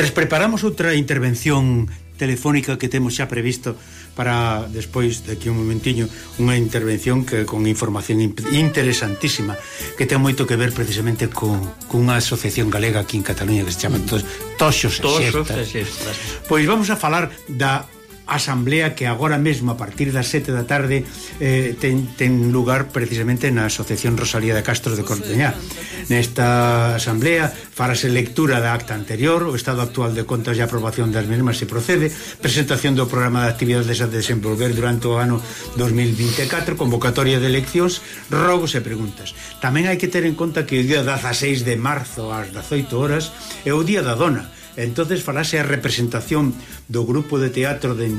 Mentres preparamos outra intervención telefónica que temos xa previsto para despois de aquí un momentiño unha intervención que con información interesantísima que ten moito que ver precisamente con, con unha asociación galega aquí en Cataluña que se chama tos, Toxos, e Xestas. Pois vamos a falar da asamblea que agora mesmo a partir das 7 da tarde eh, ten, ten lugar precisamente na Asociación Rosalía de Castro de Corteñá. Nesta asamblea farase lectura da acta anterior, o estado actual de contas e aprobación das mesmas se procede, presentación do programa de actividades a desenvolver durante o ano 2024, convocatoria de eleccións, rogos e preguntas. Tamén hai que ter en conta que o día 16 de marzo ás 18 horas é o día da dona, entonces falase a representación do grupo de teatro de,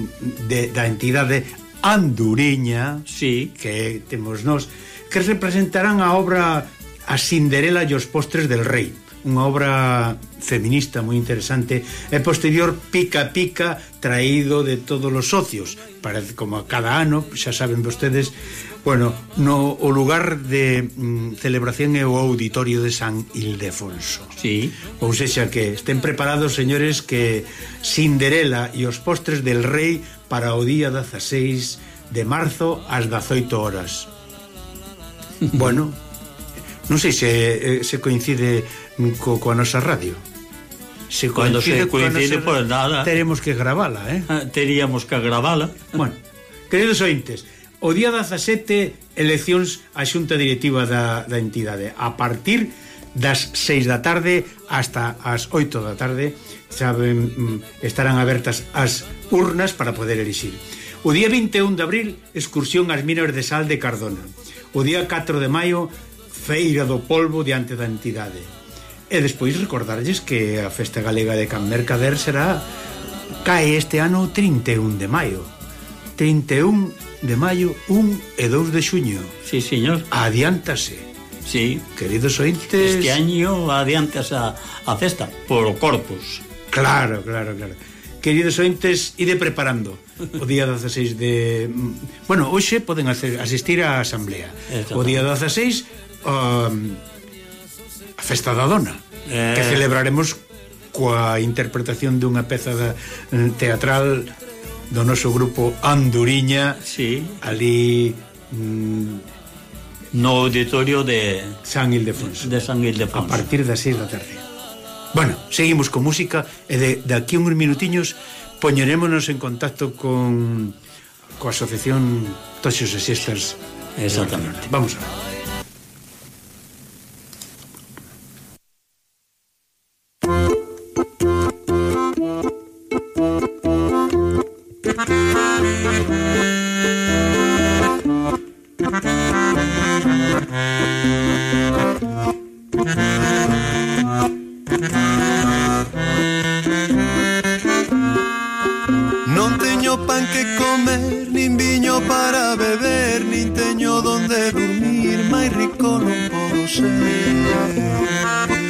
de, da entidade Anduriña sí. que temos nós que representarán a obra A Cinderela e os postres del rei unha obra feminista moi interesante e posterior Pica Pica traído de todos os socios para, como cada ano, xa saben vostedes Bueno, no o lugar de mm, celebración é o auditorio de San Ildefonso. Sí. Ou sexa que estén preparados, señores, que Cinderela e os postres del rei para o día 16 de marzo ás 18 horas. bueno, non sei se, eh, se coincide mm, co, coa nosa radio. Se Cuando se coincide, por nosa, pues nada. Teremos que gravala, eh? Ah, teríamos que gravala. Bueno, queridos ointes, o día 17 eleccións a xunta directiva da, da entidade. A partir das 6 da tarde hasta as 8 da tarde saben, mm, estarán abertas as urnas para poder elixir. O día 21 de abril excursión ás minas de sal de Cardona. O día 4 de maio feira do polvo diante da entidade. E despois recordarlles que a festa galega de Can Mercader será cae este ano 31 de maio. 31 de maio, 1 e 2 de xuño. Sí, señor. Adiántase. Sí. Queridos ointes... Este año adiantas a, a cesta por corpus. Claro, claro, claro. Queridos ointes, ide preparando o día 16 de... Bueno, hoxe poden hacer, asistir á asamblea. O día 16 um, a festa da dona, eh... que celebraremos coa interpretación dunha peza da, eh, teatral do noso grupo Anduriña sí. ali mm, no auditorio de San Ildefonso. de San Ildefonso. A partir das 6 da tarde. Bueno, seguimos con música e de, de aquí uns minutiños poñerémonos en contacto con coa asociación Toxos e Siestas exactamente. Vamos a ver. Non teño pan que comer, nin viño para beber, nin teño dormir, máis rico non podo ser.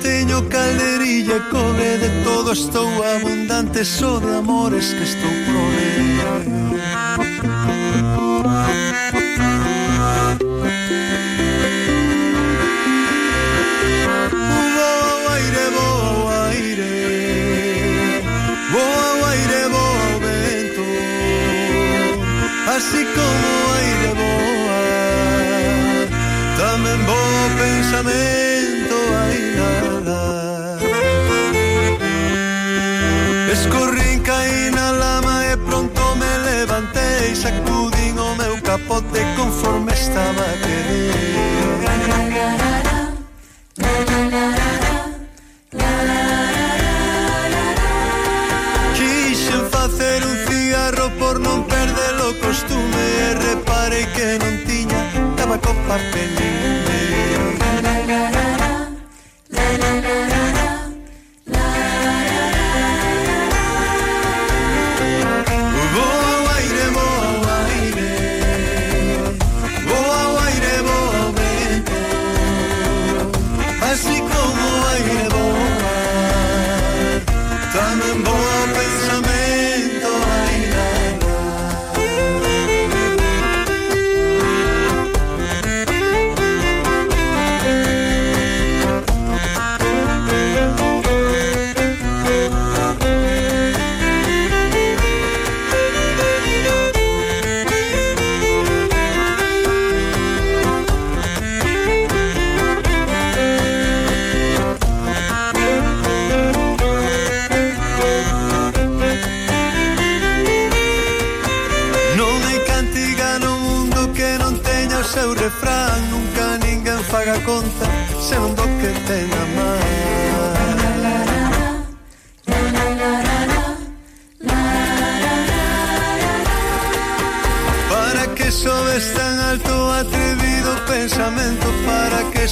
teño calderilla Cobre de todo estou abundante Só de amores que estou provendo así como aire boa, tamén bo pensamento. Escorrín caí na lama e pronto me levantei Sacudín o meu capote conforme estaba a querer. Quixen facer un cigarro por non perder o costume E reparei que non tiña tabaco papelín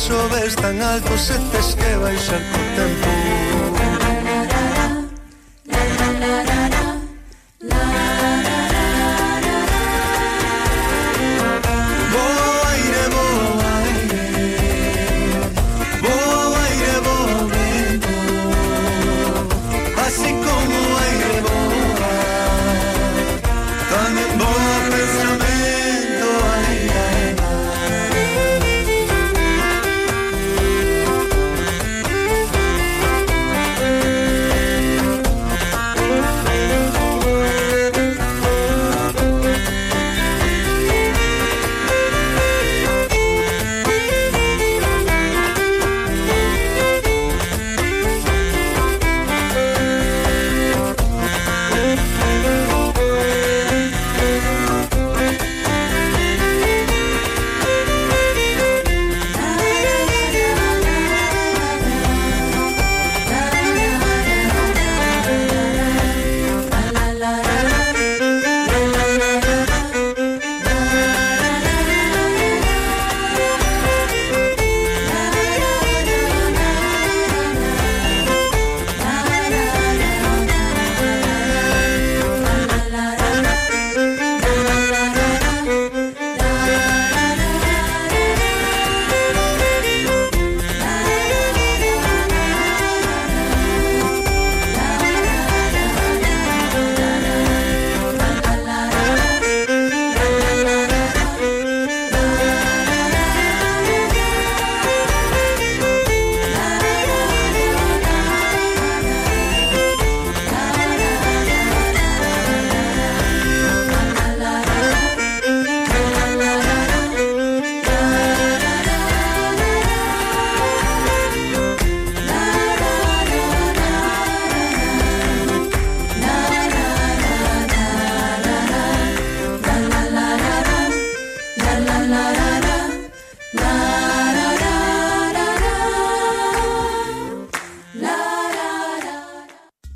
sobes tan alto se tes que baixar co tempo.